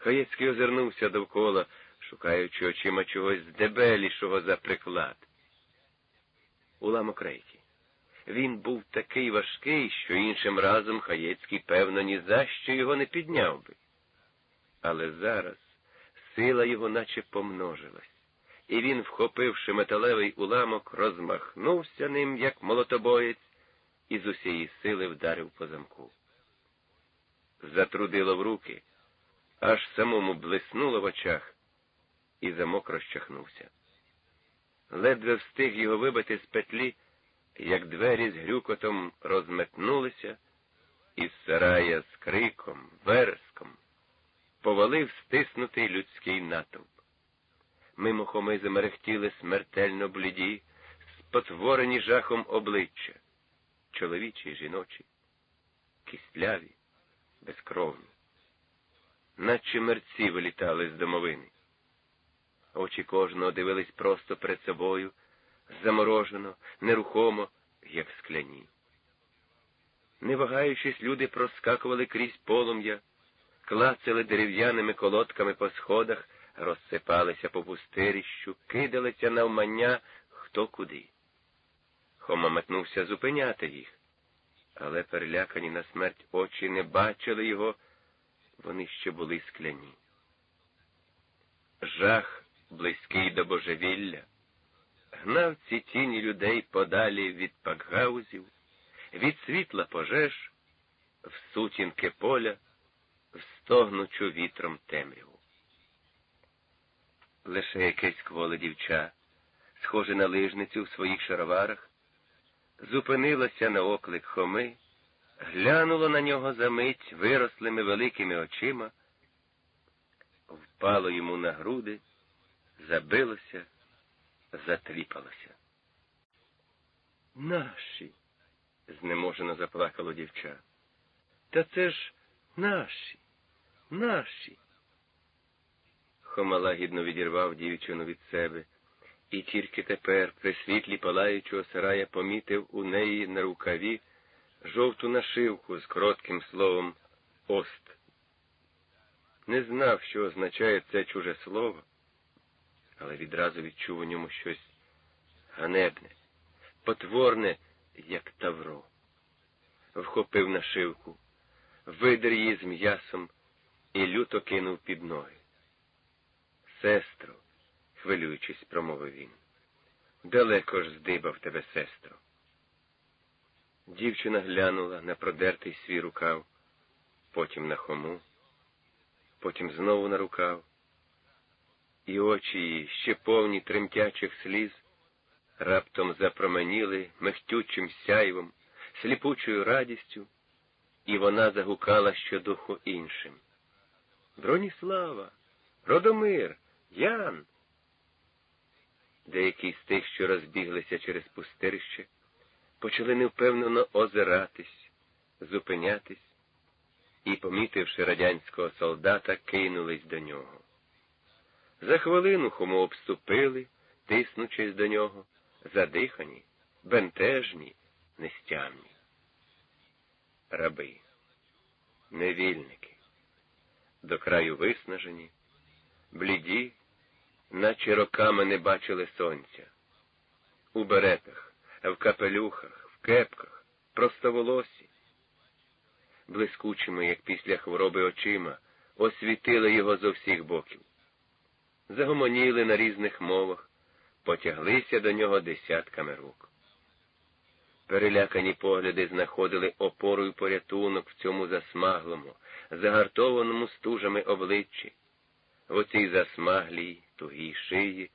Хаєцький озирнувся довкола, шукаючи очима чогось здебелішого за приклад. Уламок рейки. Він був такий важкий, що іншим разом Хаєцький, певно, ні за що його не підняв би. Але зараз сила його наче помножилась, і він, вхопивши металевий уламок, розмахнувся ним, як молотобоєць, і з усієї сили вдарив по замку. Затрудило в руки, аж самому блиснуло в очах, і замок розчахнувся. Ледве встиг його вибити з петлі, як двері з грюкотом розметнулися, і сарая з криком, верском повалив стиснутий людський натовп. Мимо хоми замерехтіли смертельно бліді, спотворені жахом обличчя, чоловічі й жіночі, кістляві, безкровні, наче мерці вилітали з домовини. Очі кожного дивились просто перед собою, заморожено, нерухомо, як скляні. Не вагаючись, люди проскакували крізь полум'я, клацали дерев'яними колодками по сходах, розсипалися по пустирищу, кидалися навмання хто куди. Хома метнувся зупиняти їх, але перелякані на смерть очі не бачили його, вони ще були скляні. Жах, близький до божевілля, гнав ці тіні людей подалі від пакгаузів, від світла пожеж, в сутінки поля, в стогнучу вітром темряву. Лише якесь кволе дівча, схоже на лижницю в своїх шароварах, зупинилося на оклик Хоми, глянуло на нього за мить вирослими великими очима, впало йому на груди, забилося, затріпалося. Наші, знеможено заплакало дівча. Та це ж наші, наші. Хома лагідно відірвав дівчину від себе, і тільки тепер, при світлі палаючого сарая, помітив у неї на рукаві жовту нашивку з коротким словом Ост. Не знав, що означає це чуже слово, але відразу відчув у ньому щось ганебне, потворне, як тавро. Вхопив нашивку, видер її з м'ясом і люто кинув під ноги. Сестро, хвилюючись, промовив він, далеко ж здибав тебе, сестро. Дівчина глянула на продертий свій рукав, потім на хому, потім знову на рукав, і очі її, ще повні тремтячих сліз, раптом запроменіли мехтючим сяйвом, сліпучою радістю, і вона загукала щодуху іншим. Броніслава, Родомир, Ян. Деякі з тих, що розбіглися через пустирище, почали невпевнено озиратись, зупинятись і, помітивши радянського солдата, кинулись до нього. За хвилину хому обступили, тиснучись до нього, задихані, бентежні, нестямні. Раби, невільники, до краю виснажені, бліді, наче роками не бачили сонця, у беретах, в капелюхах, в кепках, простоволосі, блискучими, як після хвороби очима, освітили його зо всіх боків. Загомоніли на різних мовах, потяглися до нього десятками рук. Перелякані погляди знаходили опору й порятунок в цьому засмаглому, загартованому стужами обличчі, в оцій засмаглій, тугій шиї,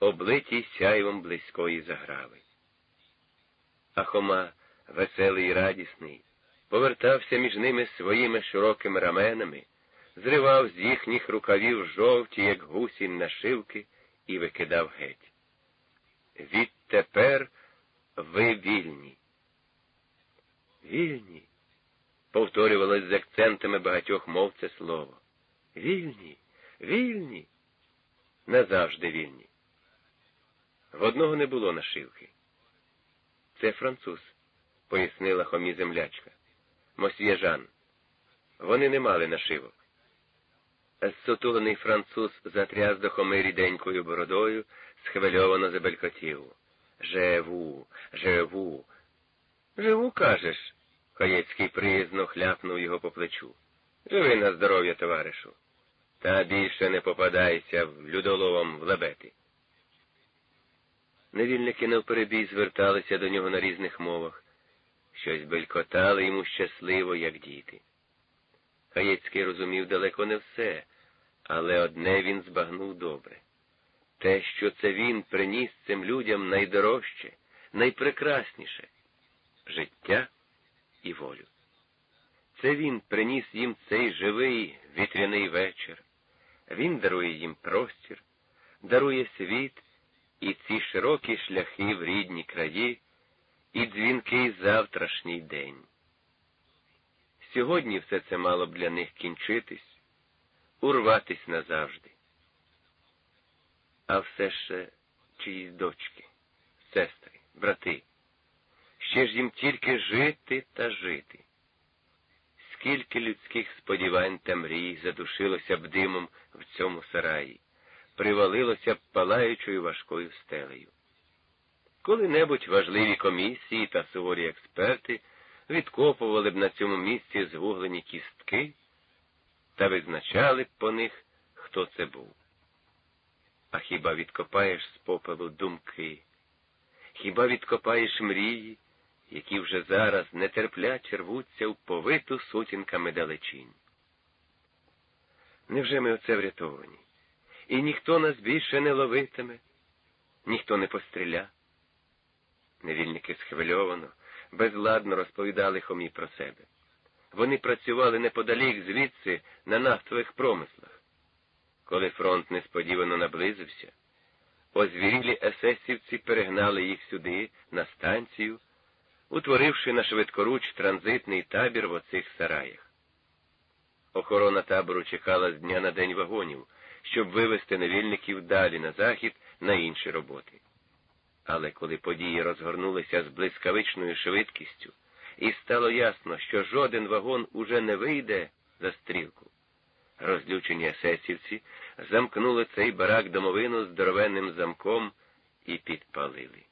облитій сяйвом близької заграви. А Хома, веселий і радісний, повертався між ними своїми широкими раменами, зривав з їхніх рукавів жовті, як гусінь нашивки, і викидав геть. Відтепер ви вільні. Вільні, повторювалось з акцентами багатьох мов це слово. Вільні, вільні, назавжди вільні. В одного не було нашивки. Це француз, пояснила хомі землячка. Мосьє Жан. Вони не мали нашивок. Сутулений француз затряс до хоми ріденькою бородою, схвильовано забелькотів. Живу, живу. Живу, кажеш. Хаєцький приязно хляпнув його по плечу. Живи на здоров'я, товаришу. Та більше не попадайся в людоловом в лебети. Невільники навперебій зверталися до нього на різних мовах, щось белькотали йому щасливо, як діти. Хаєцький розумів далеко не все, але одне він збагнув добре те, що це він приніс цим людям найдорожче, найпрекрасніше життя і волю. Це він приніс їм цей живий вітряний вечір. Він дарує їм простір, дарує світ і ці широкі шляхи в рідні краї, і дзвінкий завтрашній день. Сьогодні все це мало б для них кінчитись, урватись назавжди. А все ще чиїсь дочки, сестри, брати. Ще ж їм тільки жити та жити. Скільки людських сподівань та мрій задушилося б димом в цьому сараї, привалилося б палаючою важкою стелею. Коли-небудь важливі комісії та суворі експерти відкопували б на цьому місці звуглені кістки та визначали б по них, хто це був. А хіба відкопаєш з попелу думки? Хіба відкопаєш мрії, які вже зараз нетерпляче рвуться в повиту сутінками далечінь? Невже ми оце врятовані? І ніхто нас більше не ловитиме, ніхто не постріля? Невільники схвильовано, безладно розповідали хомі про себе. Вони працювали неподалік звідси на нафтових промислах. Коли фронт несподівано наблизився, озвірілі есесівці перегнали їх сюди, на станцію, утворивши на швидкоруч транзитний табір в оцих сараях. Охорона табору чекала з дня на день вагонів, щоб вивезти невільників далі на захід на інші роботи. Але коли події розгорнулися з блискавичною швидкістю, і стало ясно, що жоден вагон уже не вийде за стрілку, розлючені есесівці замкнули цей барак домовину здоровенним замком і підпалили.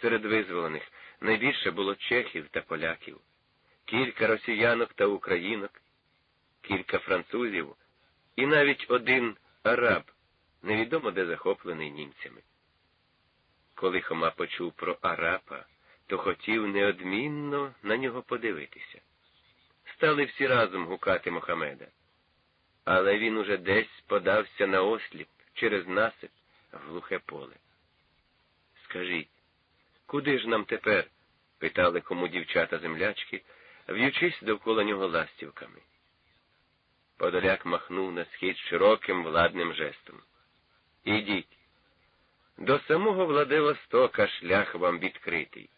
Серед визволених найбільше було чехів та поляків, кілька росіянок та українок, кілька французів і навіть один араб, невідомо де захоплений німцями. Коли Хома почув про арапа, то хотів неодмінно на нього подивитися. Стали всі разом гукати Мохамеда. Але він уже десь подався на осліп через насип в глухе поле. Скажіть, куди ж нам тепер? питали кому дівчата землячки, в'ючись довкола нього ластівками. Подоляк махнув на схід широким владним жестом. Ідіть. До самого Владивостока шлях вам відкритий.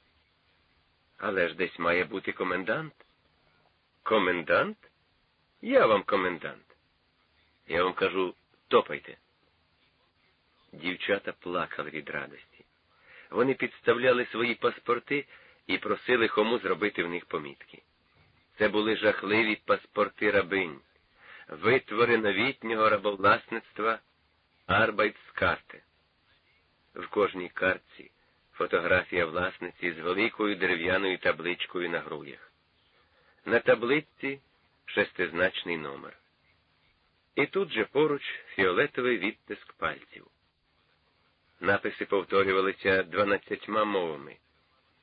Але ж десь має бути комендант. Комендант? Я вам комендант. Я вам кажу, топайте. Дівчата плакали від радості. Вони підставляли свої паспорти і просили хому зробити в них помітки. Це були жахливі паспорти рабинь, витвори новітнього рабовласництва Арбайтскарти. В кожній картці фотографія власниці з великою дерев'яною табличкою на грудях. На табличці шестизначний номер. І тут же поруч фіолетовий відтиск пальців. Написи повторювалися дванадцятьма мовами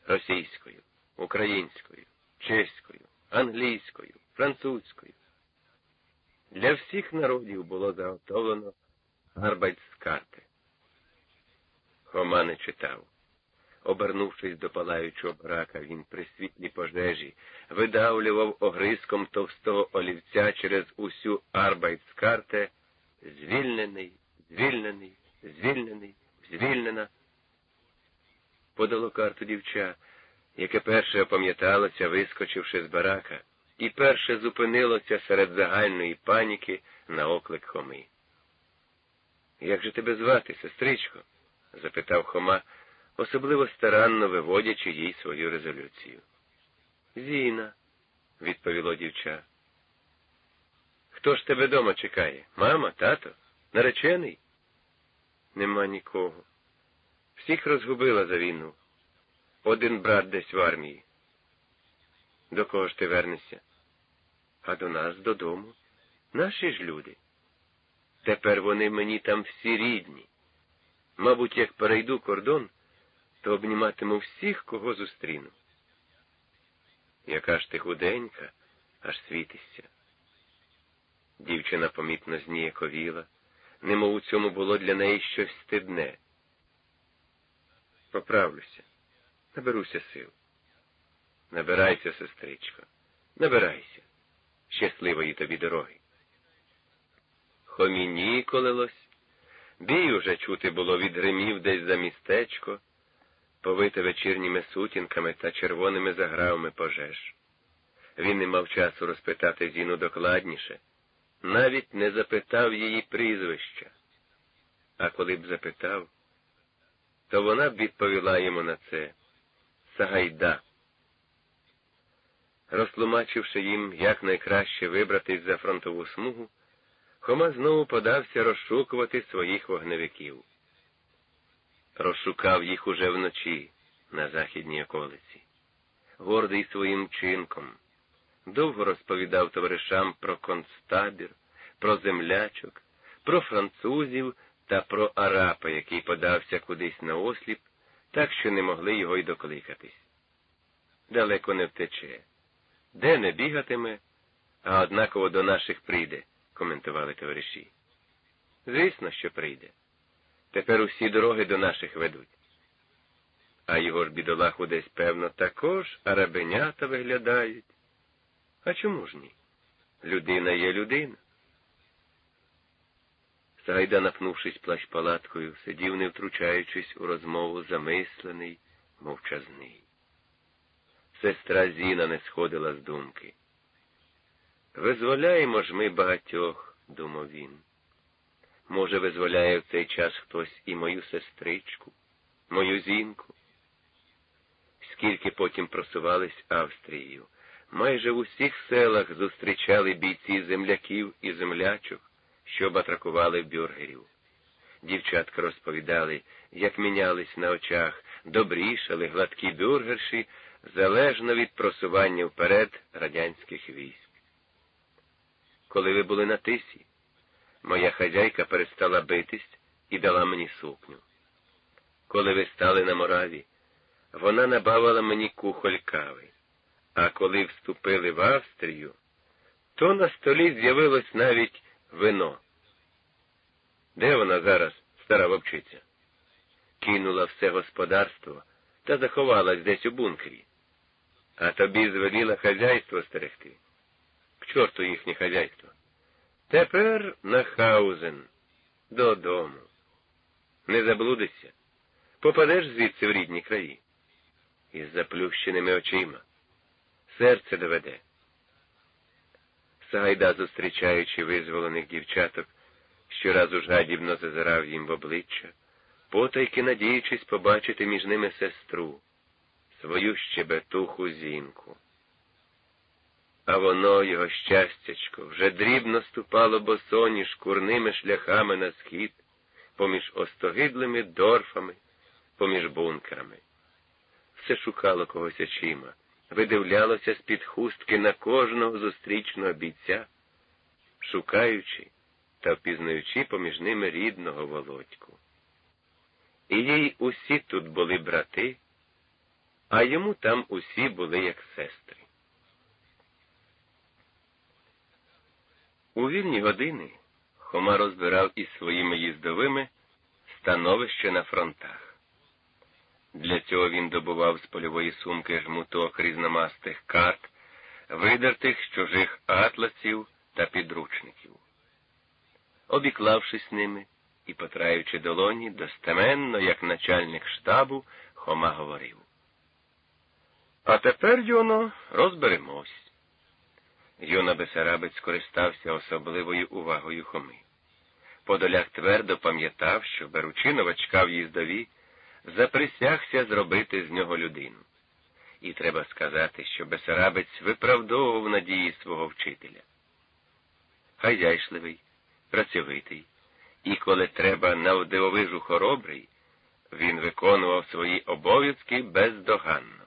російською, українською, чеською, англійською, французькою. Для всіх народів було заготовлено Арбайтскарти. Хома не читав. Обернувшись до палаючого барака, він при світлі пожежі видавлював огризком товстого олівця через усю Arbeitskarte звільнений, звільнений, звільнений, звільнена. Подало карту дівча, яке перше опам'яталося, вискочивши з барака, і перше зупинилося серед загальної паніки на оклик Хоми. Як же тебе звати, сестричко? запитав Хома, особливо старанно виводячи їй свою резолюцію. Зіна, відповіло дівча. Хто ж тебе дома чекає? Мама, тато, наречений? Нема нікого. Всіх розгубила за війну. Один брат десь в армії. До кого ж ти вернешся? А до нас додому. Наші ж люди. Тепер вони мені там всі рідні. Мабуть, як перейду кордон, то обніматиму всіх, кого зустріну. Яка ж ти худенька, аж світишся. Дівчина помітно зніяковіла, немов у цьому було для неї щось стидне. Поправлюся, наберуся сил. Набирайся, сестричко, набирайся. Щасливої тобі дороги. Хоміні колилось, бій уже чути було від гримів десь за містечко, повите вечірніми сутінками та червоними загравами пожеж. Він не мав часу розпитати Зіну докладніше, навіть не запитав її прізвища. А коли б запитав, то вона б відповіла йому на це Сагайда. Розтлумачивши їм, як найкраще вибратись за фронтову смугу, Хома знову подався розшукувати своїх вогневиків. Розшукав їх уже вночі на західній околиці, гордий своїм чинком, довго розповідав товаришам про концтабір, про землячок, про французів та про арапа, який подався кудись на осліп, так що не могли його й докликатись. Далеко не втече, де не бігатиме, а однаково до наших прийде, коментували товариші. Звісно, що прийде. Тепер усі дороги до наших ведуть. А його ж бідолаху десь, певно, також арабенята виглядають. А чому ж ні? Людина є людина. Сайда, напнувшись плащ палаткою, сидів, не втручаючись у розмову, замислений, мовчазний. Сестра Зіна не сходила з думки. Визволяємо ж ми багатьох, думав він. Може, визволяє в цей час хтось і мою сестричку, мою зінку. Скільки потім просувались Австрією, майже в усіх селах зустрічали бійці земляків і землячок, що батракували бюргерів. Дівчатка розповідали, як мінялись на очах, добрішали гладкі бюргерші залежно від просування вперед радянських військ. Коли ви були на тисі, моя хазяйка перестала битись і дала мені сукню. Коли ви стали на мораві, вона набавила мені кухоль кави, а коли вступили в Австрію, то на столі з'явилось навіть вино. Де вона зараз, стара вовчиця? Кинула все господарство та заховалась десь у бункері. А тобі звеліла хазяйство стерегти. К чорту їхнє хазяйство. Тепер на хаузен, додому. Не заблудишся, попадеш звідси в рідні краї. Із заплющеними очима. Серце доведе. Сагайда, зустрічаючи визволених дівчаток, щоразу жадібно зазирав їм в обличчя, потайки надіючись побачити між ними сестру, свою щебетуху зінку. А воно, його щастячко, вже дрібно ступало босоні шкурними шляхами на схід, поміж остогидлими дорфами, поміж бункерами. Все шукало когось очима, видивлялося з-під хустки на кожного зустрічного бійця, шукаючи та впізнаючи поміж ними рідного володьку. І їй усі тут були брати, а йому там усі були як сестри. У вільні години Хома розбирав із своїми їздовими становище на фронтах. Для цього він добував з польової сумки жмуток різномастих карт, видертих з чужих атласів та підручників. Обіклавшись ними і потраючи долоні, достеменно, як начальник штабу, Хома говорив. А тепер, Йоно, розберемось. Юна Бесарабець скористався особливою увагою Хоми. Подоляк твердо пам'ятав, що, беручи новачка в їздові, заприсягся зробити з нього людину. І треба сказати, що Бесарабець виправдовував надії свого вчителя. хазяйшливий, працьовитий, і коли треба навдивовижу хоробрий, він виконував свої обов'язки бездоганно.